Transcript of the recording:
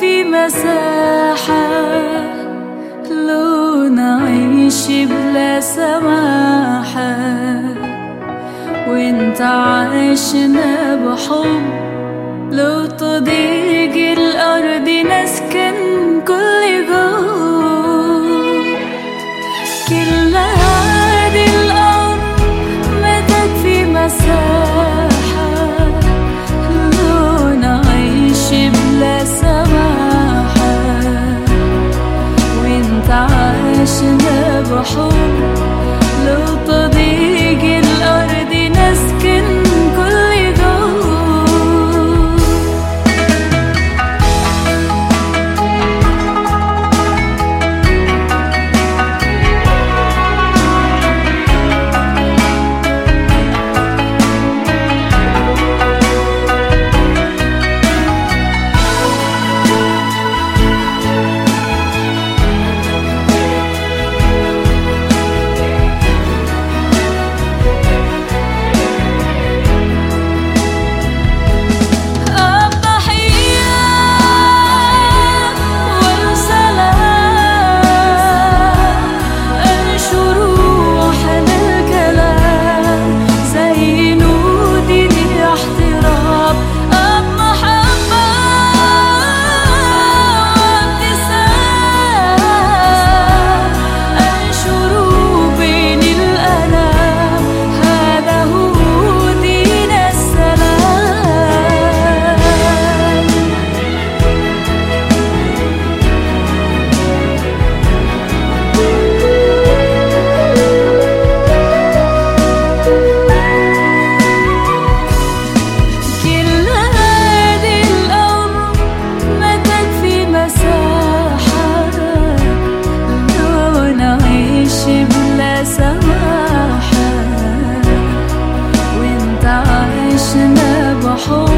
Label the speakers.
Speaker 1: في مساحة لو نعيش بلا سماحة. وإنت عايشنا بحب لو تضيق الأرض نسكن hold